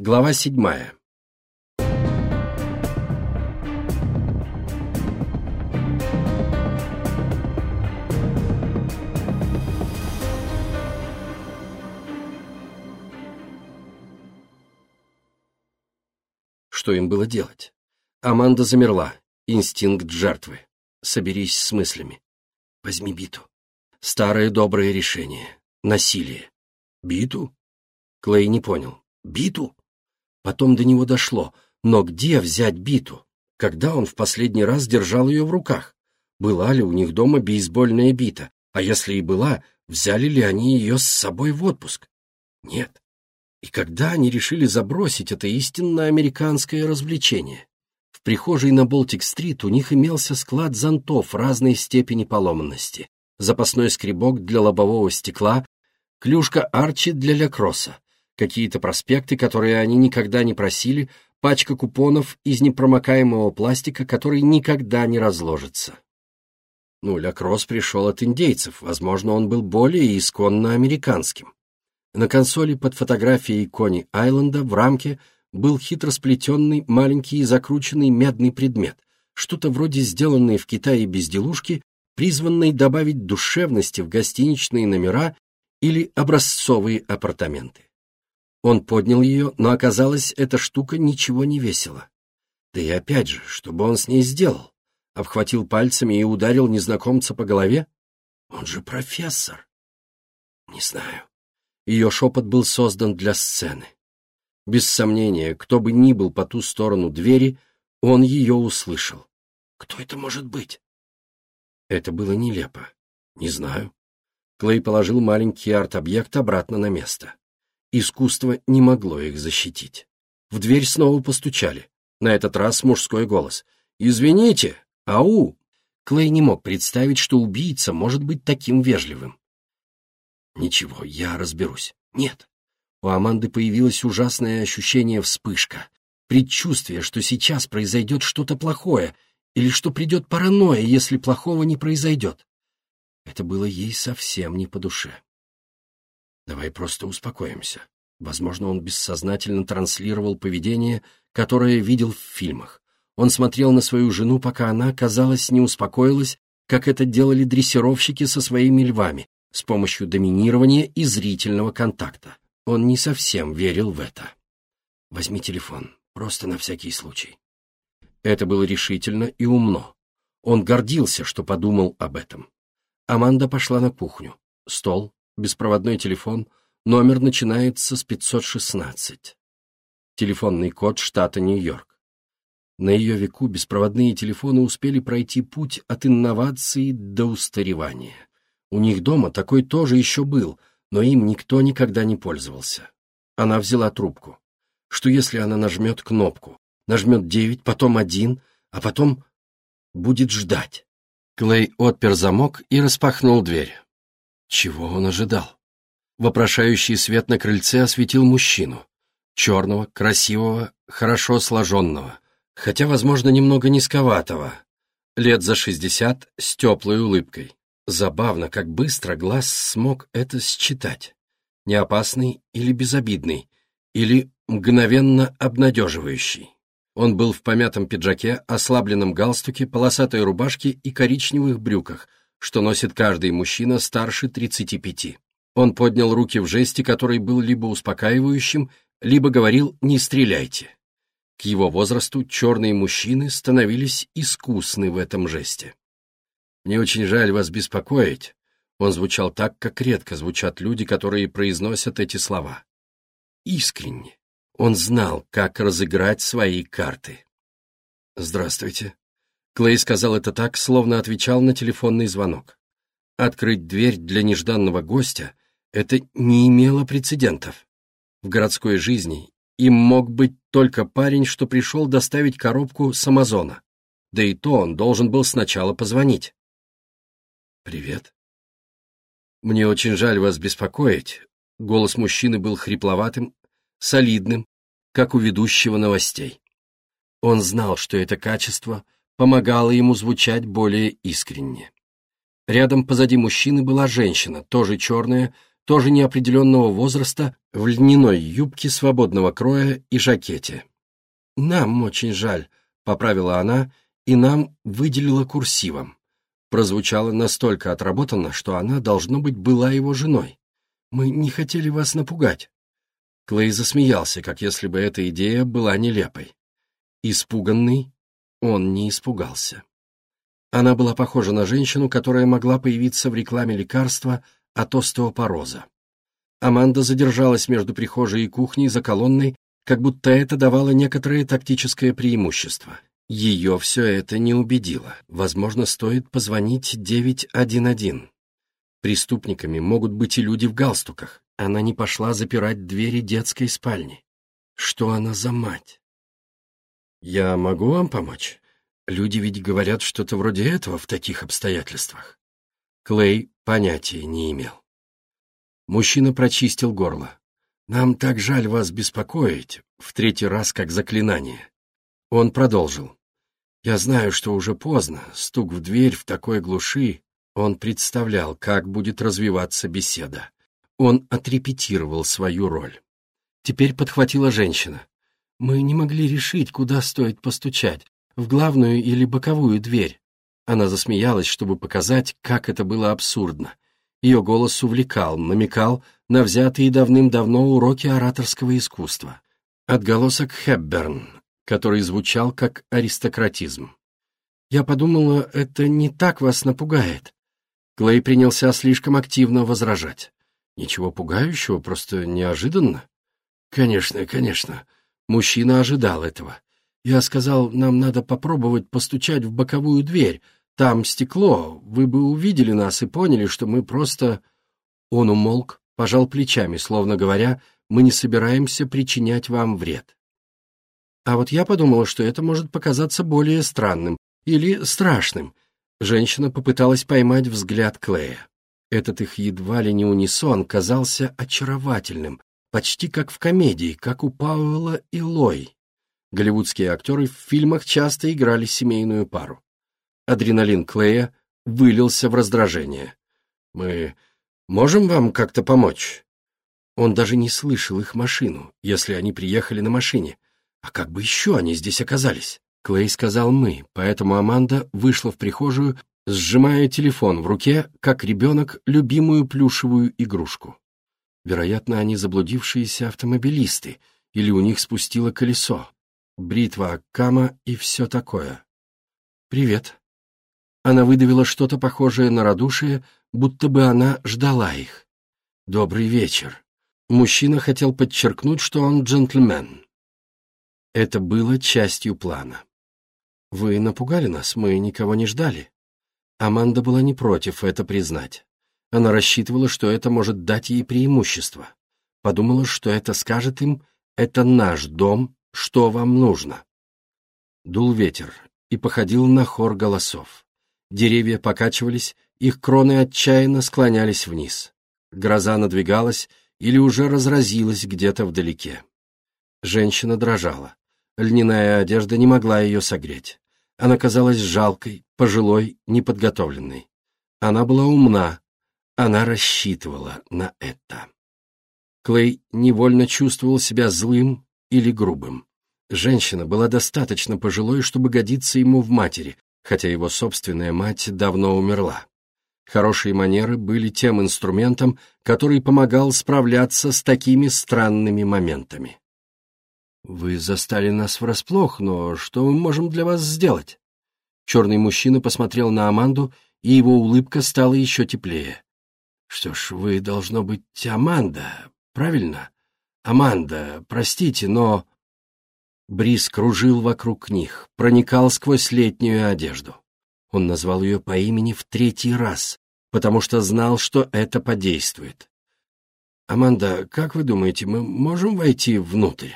Глава седьмая. Что им было делать? Аманда замерла. Инстинкт жертвы. Соберись с мыслями. Возьми биту. Старое доброе решение. Насилие. Биту? Клей не понял. Биту? Потом до него дошло. Но где взять биту? Когда он в последний раз держал ее в руках? Была ли у них дома бейсбольная бита? А если и была, взяли ли они ее с собой в отпуск? Нет. И когда они решили забросить это истинно американское развлечение? В прихожей на Болтик-стрит у них имелся склад зонтов разной степени поломанности, запасной скребок для лобового стекла, клюшка Арчи для лякросса, какие-то проспекты, которые они никогда не просили, пачка купонов из непромокаемого пластика, который никогда не разложится. Ну, лякросс пришел от индейцев, возможно, он был более исконно американским. На консоли под фотографией Кони Айленда в рамке был хитро сплетенный маленький закрученный медный предмет, что-то вроде сделанной в Китае безделушки, призванной добавить душевности в гостиничные номера или образцовые апартаменты. Он поднял ее, но оказалось, эта штука ничего не весила. Да и опять же, что бы он с ней сделал? Обхватил пальцами и ударил незнакомца по голове? Он же профессор. Не знаю. Ее шепот был создан для сцены. Без сомнения, кто бы ни был по ту сторону двери, он ее услышал. Кто это может быть? Это было нелепо. Не знаю. Клей положил маленький арт-объект обратно на место. Искусство не могло их защитить. В дверь снова постучали. На этот раз мужской голос. «Извините! Ау!» Клей не мог представить, что убийца может быть таким вежливым. «Ничего, я разберусь». «Нет». У Аманды появилось ужасное ощущение вспышка, предчувствие, что сейчас произойдет что-то плохое, или что придет паранойя, если плохого не произойдет. Это было ей совсем не по душе. Давай просто успокоимся. Возможно, он бессознательно транслировал поведение, которое видел в фильмах. Он смотрел на свою жену, пока она, казалось, не успокоилась, как это делали дрессировщики со своими львами, с помощью доминирования и зрительного контакта. Он не совсем верил в это. «Возьми телефон, просто на всякий случай». Это было решительно и умно. Он гордился, что подумал об этом. Аманда пошла на кухню. Стол, беспроводной телефон, номер начинается с 516. Телефонный код штата Нью-Йорк. На ее веку беспроводные телефоны успели пройти путь от инновации до устаревания. У них дома такой тоже еще был, но им никто никогда не пользовался. Она взяла трубку. Что если она нажмет кнопку? Нажмет девять, потом один, а потом будет ждать. Клей отпер замок и распахнул дверь. Чего он ожидал? Вопрошающий свет на крыльце осветил мужчину. Черного, красивого, хорошо сложенного, хотя, возможно, немного низковатого. Лет за шестьдесят, с теплой улыбкой. Забавно, как быстро глаз смог это считать. Не опасный или безобидный, или мгновенно обнадеживающий. Он был в помятом пиджаке, ослабленном галстуке, полосатой рубашке и коричневых брюках, что носит каждый мужчина старше 35. Он поднял руки в жесте, который был либо успокаивающим, либо говорил «не стреляйте». К его возрасту черные мужчины становились искусны в этом жесте. Мне очень жаль вас беспокоить. Он звучал так, как редко звучат люди, которые произносят эти слова. Искренне. Он знал, как разыграть свои карты. «Здравствуйте». Клей сказал это так, словно отвечал на телефонный звонок. Открыть дверь для нежданного гостя — это не имело прецедентов. В городской жизни им мог быть только парень, что пришел доставить коробку с Амазона. Да и то он должен был сначала позвонить. «Привет». «Мне очень жаль вас беспокоить». Голос мужчины был хрипловатым, солидным, как у ведущего новостей. Он знал, что это качество помогало ему звучать более искренне. Рядом позади мужчины была женщина, тоже черная, тоже неопределенного возраста, в льняной юбке свободного кроя и жакете. «Нам очень жаль», — поправила она, и нам выделила курсивом. Прозвучало настолько отработанно, что она, должно быть, была его женой. «Мы не хотели вас напугать». Клей засмеялся, как если бы эта идея была нелепой. Испуганный, он не испугался. Она была похожа на женщину, которая могла появиться в рекламе лекарства от остеопороза. Аманда задержалась между прихожей и кухней за колонной, как будто это давало некоторое тактическое преимущество. Ее все это не убедило. Возможно, стоит позвонить 911. Преступниками могут быть и люди в галстуках. Она не пошла запирать двери детской спальни. Что она за мать? «Я могу вам помочь?» Люди ведь говорят что-то вроде этого в таких обстоятельствах. Клей понятия не имел. Мужчина прочистил горло. «Нам так жаль вас беспокоить», в третий раз как заклинание. Он продолжил. «Я знаю, что уже поздно, стук в дверь в такой глуши». Он представлял, как будет развиваться беседа. Он отрепетировал свою роль. Теперь подхватила женщина. «Мы не могли решить, куда стоит постучать в главную или боковую дверь. Она засмеялась, чтобы показать, как это было абсурдно. Ее голос увлекал, намекал на взятые давным-давно уроки ораторского искусства. Отголосок Хепберн, который звучал как аристократизм. «Я подумала, это не так вас напугает». Клей принялся слишком активно возражать. «Ничего пугающего, просто неожиданно». «Конечно, конечно». Мужчина ожидал этого. Я сказал, нам надо попробовать постучать в боковую дверь. Там стекло, вы бы увидели нас и поняли, что мы просто...» Он умолк, пожал плечами, словно говоря, «Мы не собираемся причинять вам вред». А вот я подумала, что это может показаться более странным или страшным. Женщина попыталась поймать взгляд Клея. Этот их едва ли не унисон казался очаровательным, почти как в комедии, как у Пауэлла и Лой. Голливудские актеры в фильмах часто играли семейную пару. Адреналин Клея вылился в раздражение. «Мы можем вам как-то помочь?» Он даже не слышал их машину, если они приехали на машине. А как бы еще они здесь оказались? Клей сказал «мы», поэтому Аманда вышла в прихожую, сжимая телефон в руке, как ребенок, любимую плюшевую игрушку. Вероятно, они заблудившиеся автомобилисты, или у них спустило колесо бритва Кама и все такое. «Привет». Она выдавила что-то похожее на радушие, будто бы она ждала их. «Добрый вечер». Мужчина хотел подчеркнуть, что он джентльмен. Это было частью плана. «Вы напугали нас, мы никого не ждали». Аманда была не против это признать. Она рассчитывала, что это может дать ей преимущество. Подумала, что это скажет им «это наш дом, что вам нужно?» Дул ветер и походил на хор голосов. Деревья покачивались, их кроны отчаянно склонялись вниз. Гроза надвигалась или уже разразилась где-то вдалеке. Женщина дрожала. Льняная одежда не могла ее согреть. Она казалась жалкой, пожилой, неподготовленной. Она была умна, она рассчитывала на это. Клей невольно чувствовал себя злым или грубым. Женщина была достаточно пожилой, чтобы годиться ему в матери, хотя его собственная мать давно умерла. Хорошие манеры были тем инструментом, который помогал справляться с такими странными моментами. «Вы застали нас врасплох, но что мы можем для вас сделать?» Черный мужчина посмотрел на Аманду, и его улыбка стала еще теплее. «Что ж, вы, должно быть, Аманда, правильно? Аманда, простите, но...» Бриз кружил вокруг них, проникал сквозь летнюю одежду. Он назвал ее по имени в третий раз, потому что знал, что это подействует. «Аманда, как вы думаете, мы можем войти внутрь?»